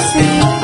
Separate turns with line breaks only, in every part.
Terima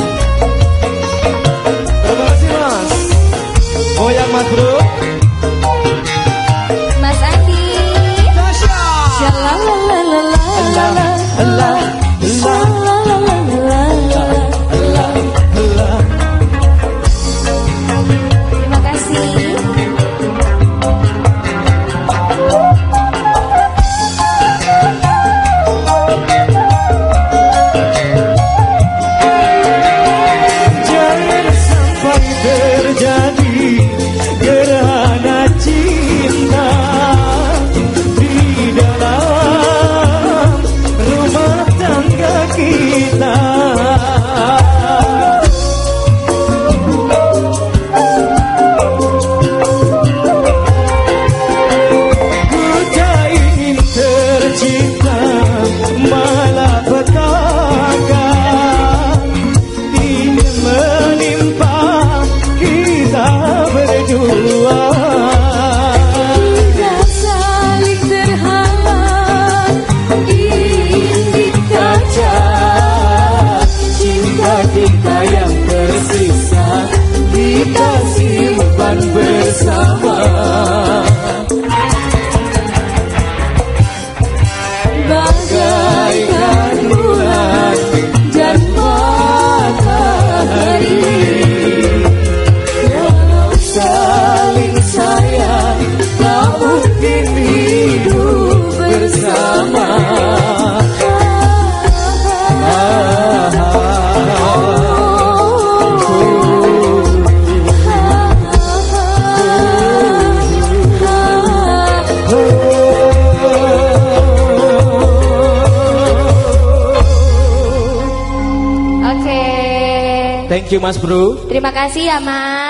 Thank you Mas Bro.
Terima kasih ya Mas.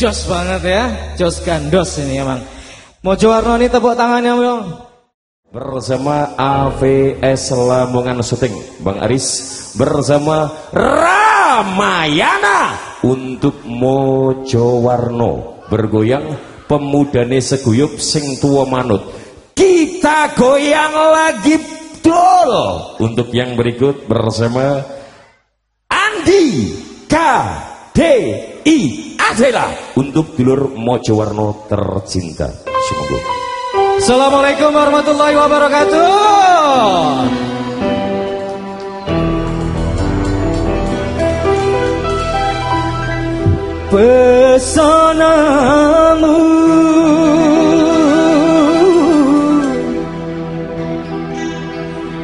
Jos banget ya, jos gandos ini emang. Mojo Warno ini tepuk tangannya dong.
Bersama AVS Lamongan Syuting, Bang Aris bersama Ramayana untuk Mojo Warno bergoyang pemudane seguyup sing tua manut. Kita goyang lagi dol untuk yang berikut bersama Andi K D I adalah untuk dulur Mojowarno tercinta. Semoga.
Assalamualaikum warahmatullahi wabarakatuh. Pesonamu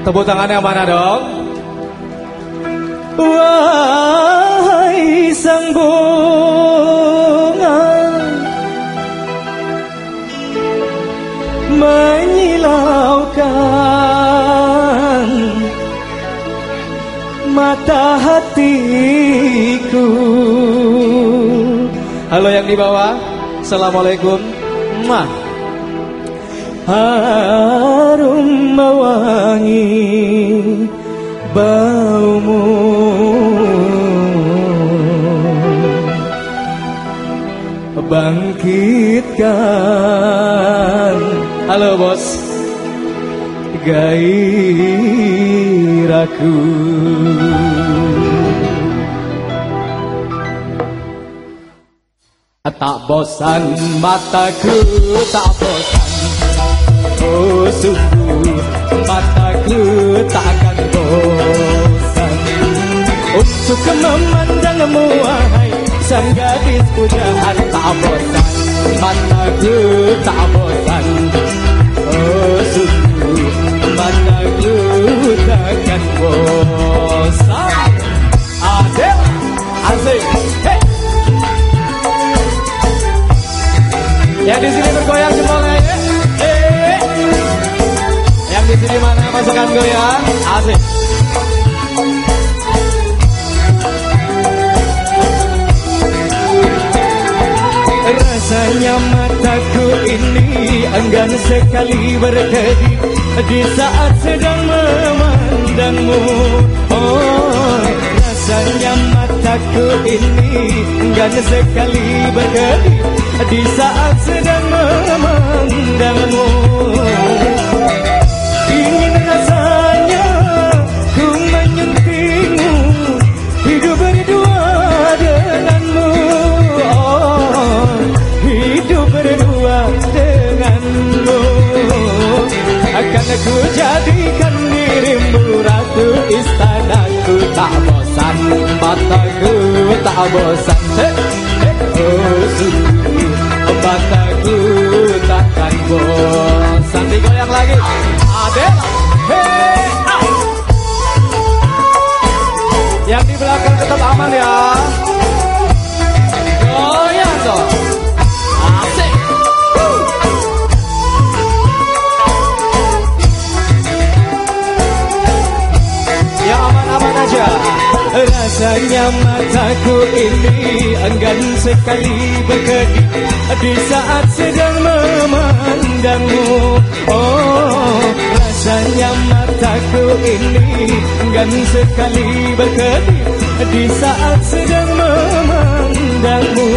Tepuk tangan yang mana dong? Wahai sang bunga Menyilaukan Mata hatiku. Halo yang di bawah. Assalamualaikum. Mah Harum mewangi baumu bangkitkan. Halo bos. Gairahku. Tak bosan mataku tak bosan. Oh sungguh mataku takkan bosan. Untuk memandangmu wahai sang gadis pujaan tak bosan mataku tak bosan di saat sedang memandangmu. Oh, rasanya mataku ini enggan sekali berkedip di saat sedang tak bosan mataku tak bosan. Oh, sungguh mataku takkan bosan. Digoyang lagi. Adela. Hey, ah.
aman ya. Aman-aman aja. Rasanya mataku ini enggan sekali berkedip di saat sedang memandangmu. Oh, rasanya mataku ini enggan sekali berkedip di saat sedang memandangmu.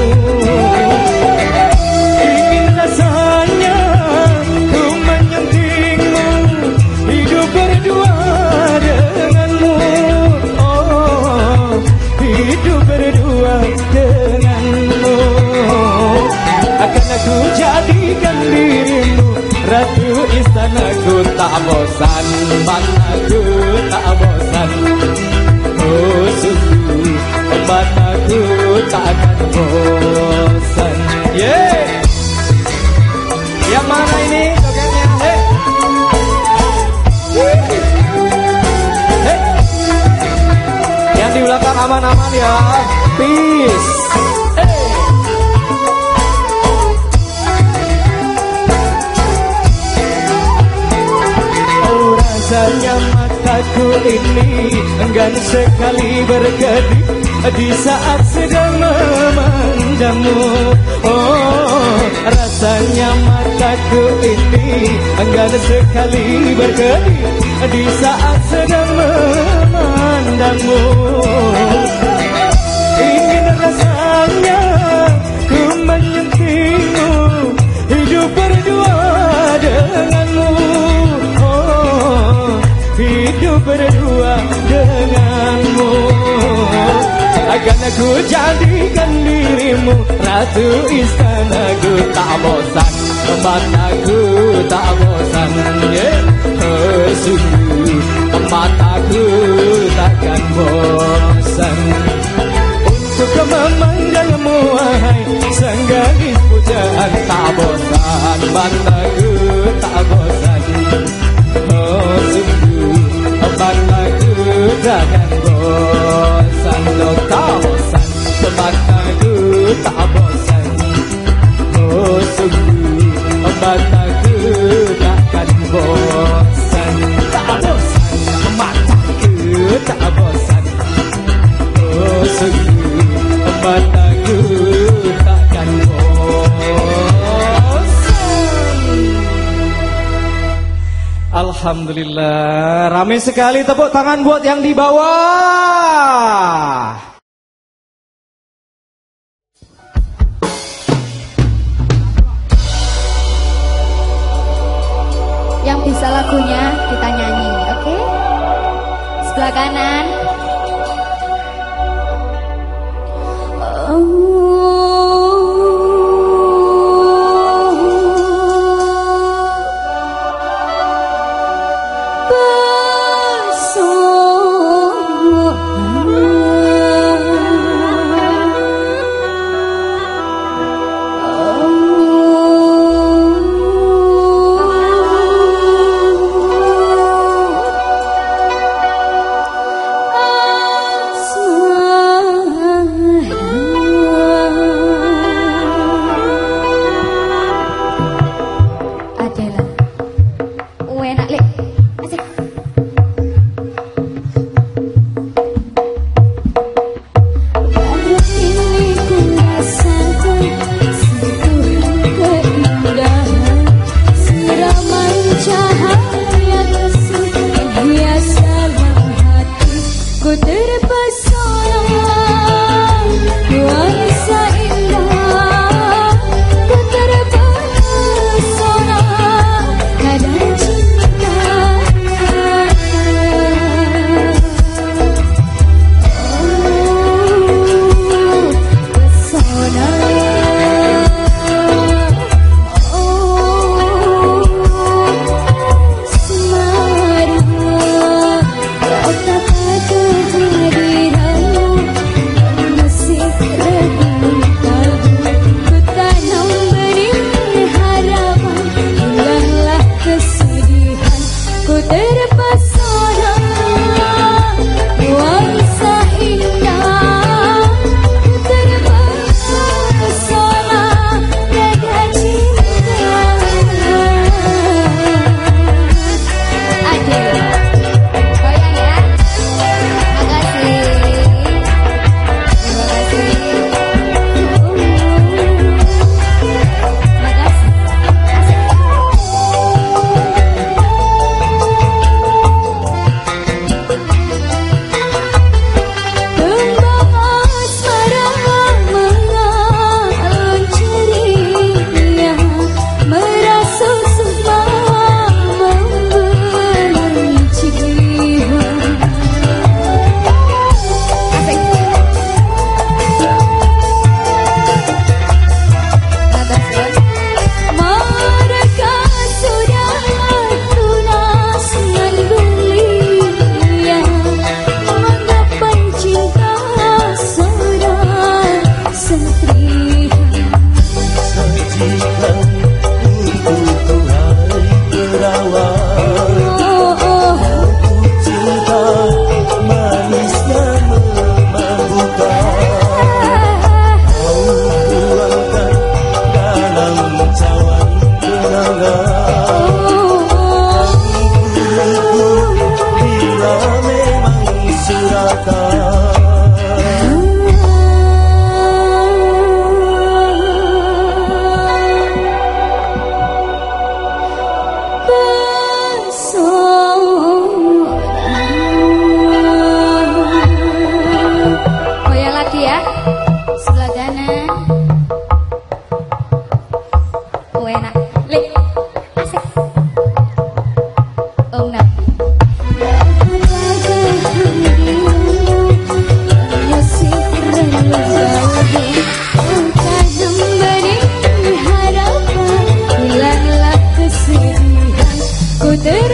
Sekali berkedip di saat sedang memandangmu. Oh rasanya mataku ini enggan sekali berkedip di saat sedang memandangmu. Ingin rasanya ku menyentingmu hidup berdua denganmu. Oh, hidup berdua denganmu. Akan aku jadikan dirimu ratu istanaku tak bosan, mataku tak bosan. Yeah. Oh, sungguh mataku takkan bosan untuk memandangmu wahai sang gadis pujaan tak bosan mataku tak bosan oh sungguh mataku takkan bosan oh Alhamdulillah Ramai sekali tepuk tangan buat yang di bawah
Yang bisa lagunya kita nyanyi, oke? Sebelah kanan.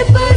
Christmas.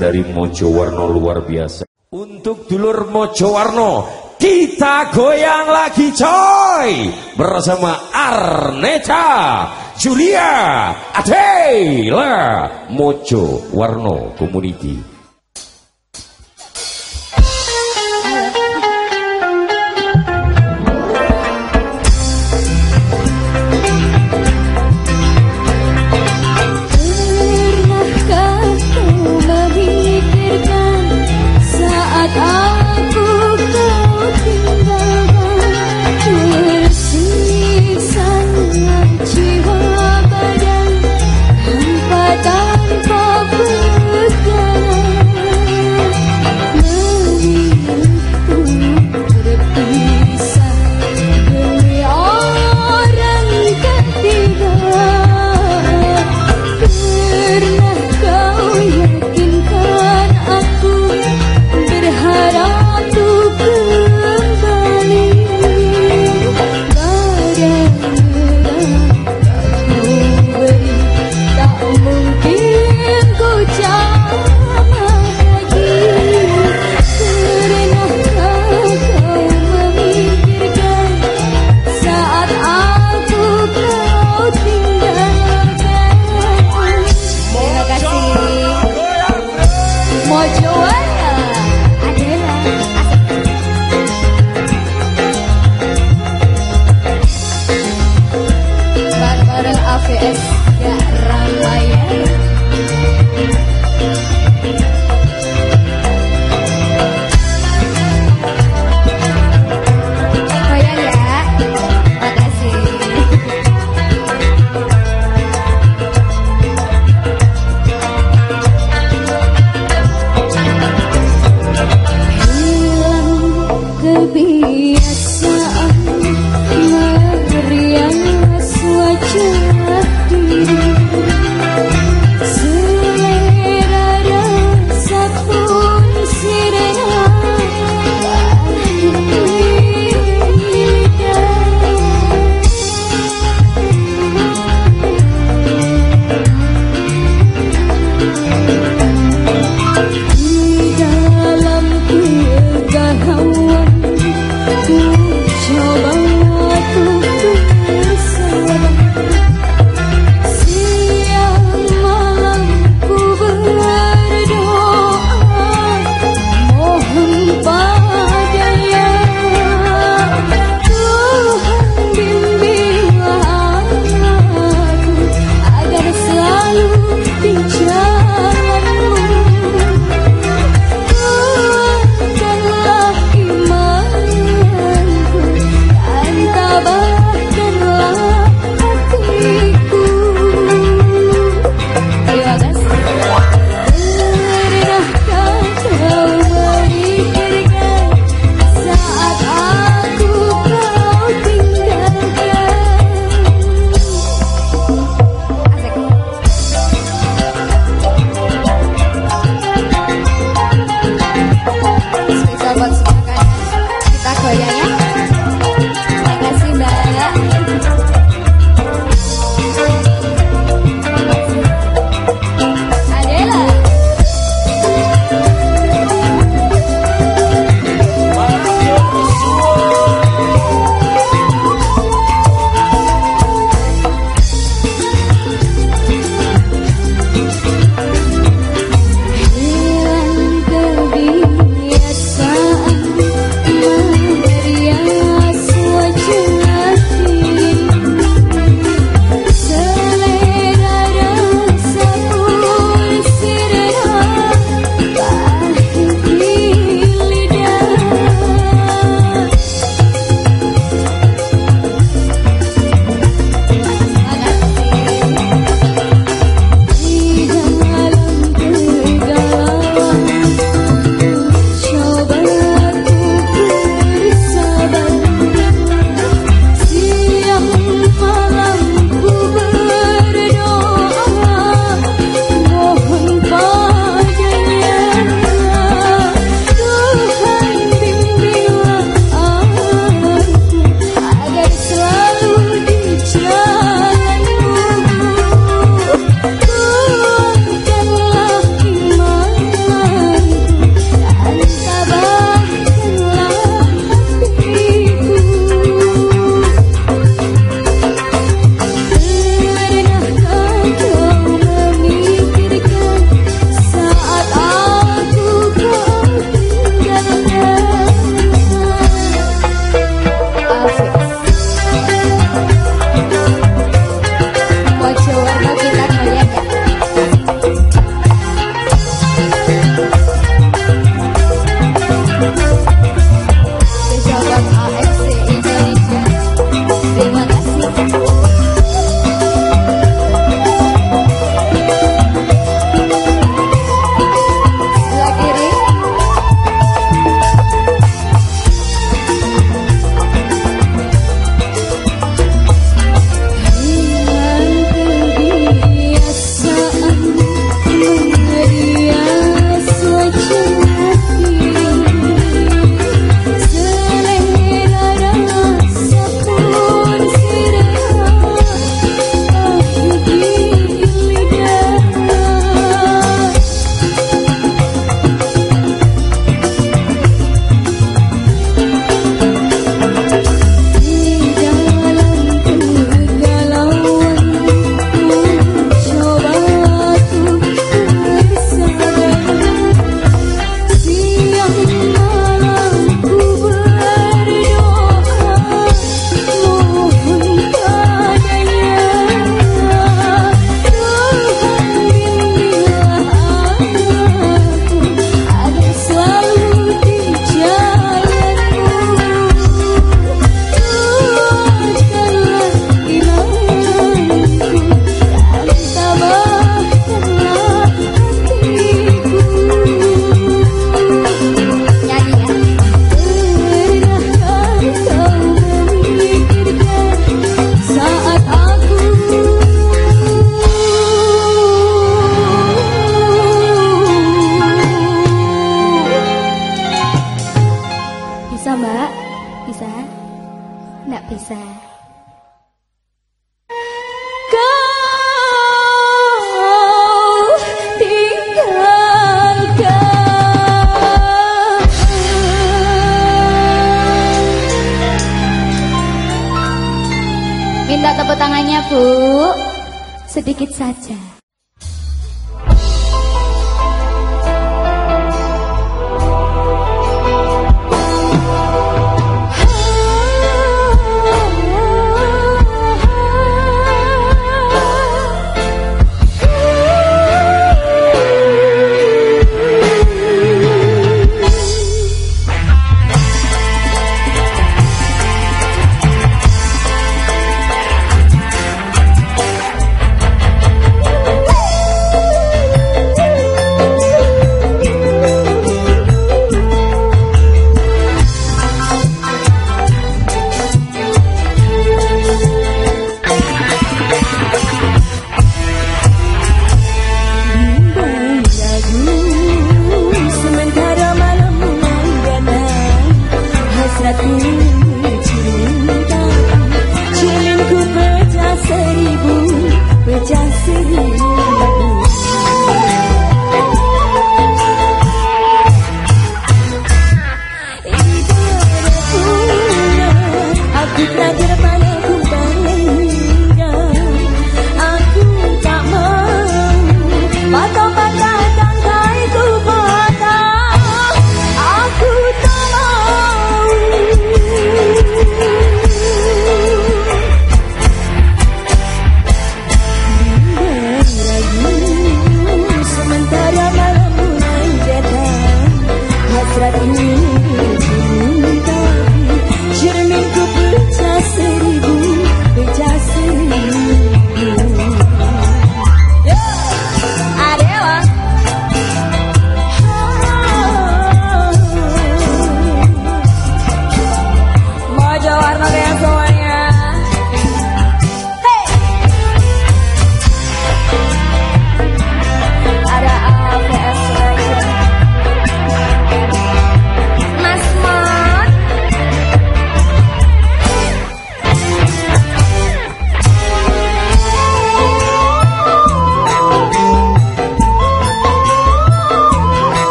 Dari Mojowarno luar biasa. Untuk dulur Mojowarno, kita goyang lagi coy bersama Arneta Julia Adela Mojo Warno Community.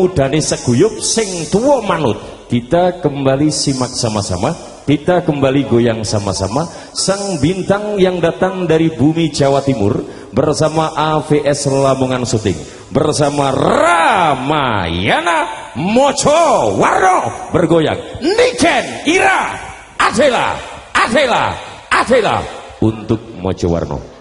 Pemudane seguyup sing tua manut. Kita kembali simak sama-sama. Kita kembali goyang sama-sama. Sang bintang yang datang dari bumi Jawa Timur Bersama AVS Lamongan Suting Bersama Ramayana Mocho Warno Bergoyang. Niken Ira Adela Adela Adela. Untuk Mocho Warno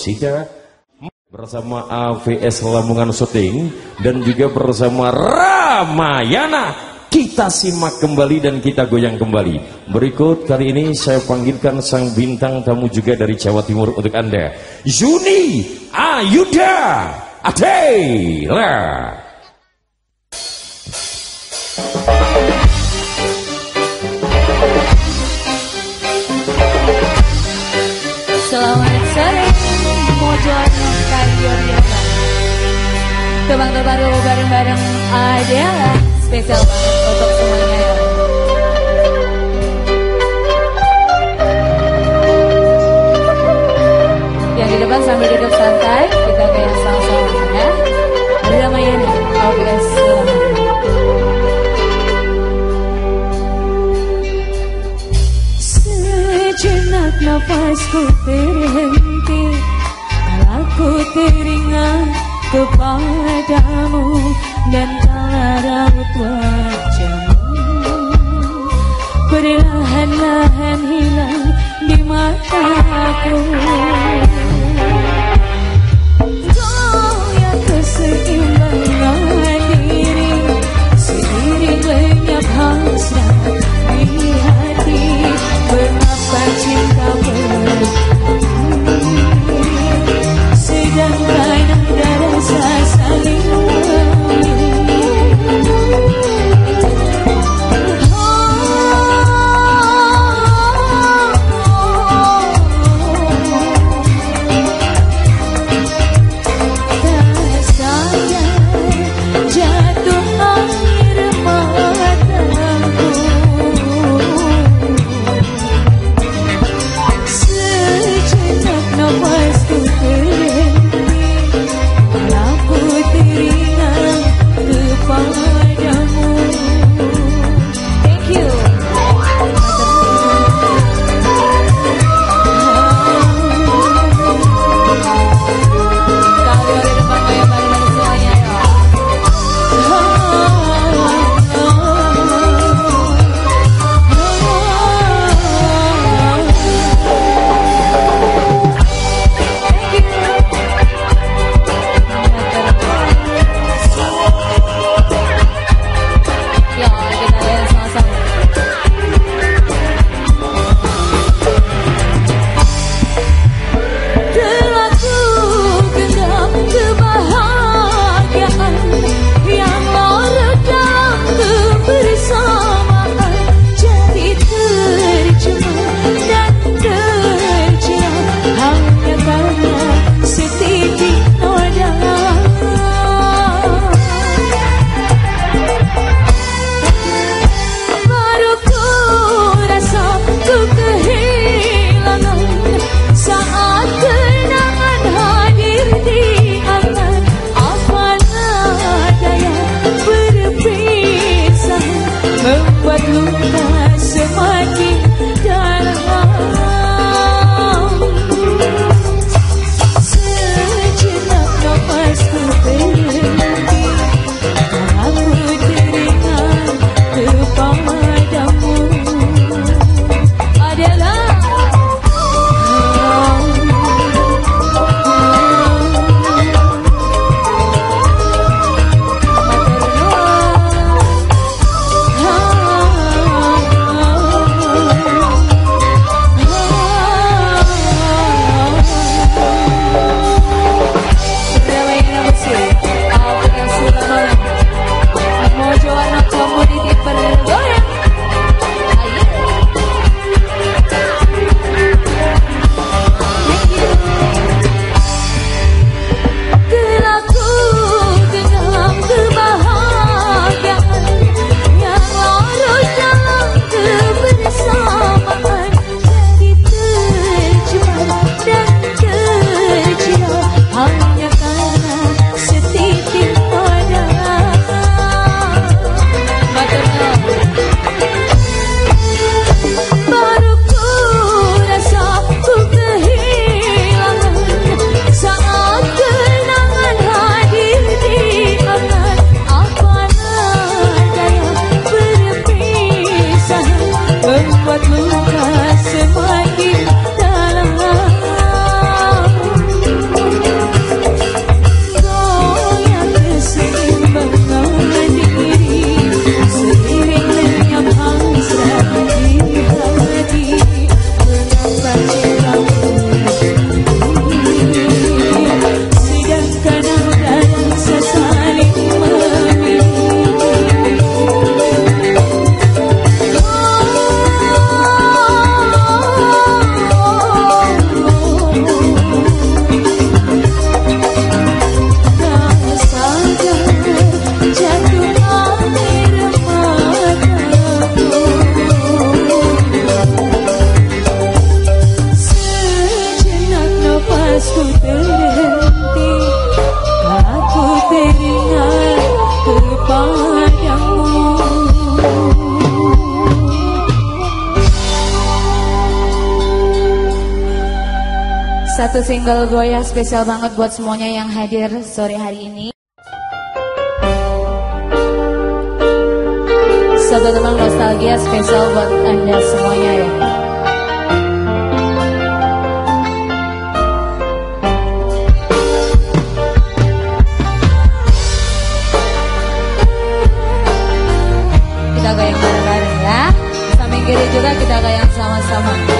Rosida bersama AVS Lamongan Shooting dan juga bersama Ramayana. Kita simak kembali dan kita goyang kembali. Berikut kali ini saya panggilkan sang bintang tamu juga dari Jawa Timur untuk anda. Yuni Ayuda Adela.
Selamat Tebang terbaru bareng-bareng Adela Spesial banget untuk semuanya ya. Yang di depan sambil duduk santai Kita kayak sama-sama ya Ramayana OBS Sejenak nafasku terhenti Aku teringat kepadamu Dan kala raut wajahmu. Perlahan-lahan hilang di mataku. Goyah keseimbangan
satu single goyang spesial banget buat semuanya yang hadir sore hari ini. Satu teman nostalgia spesial buat anda semuanya ya. Kita goyang bareng-bareng ya. Samping kiri juga kita goyang sama-sama.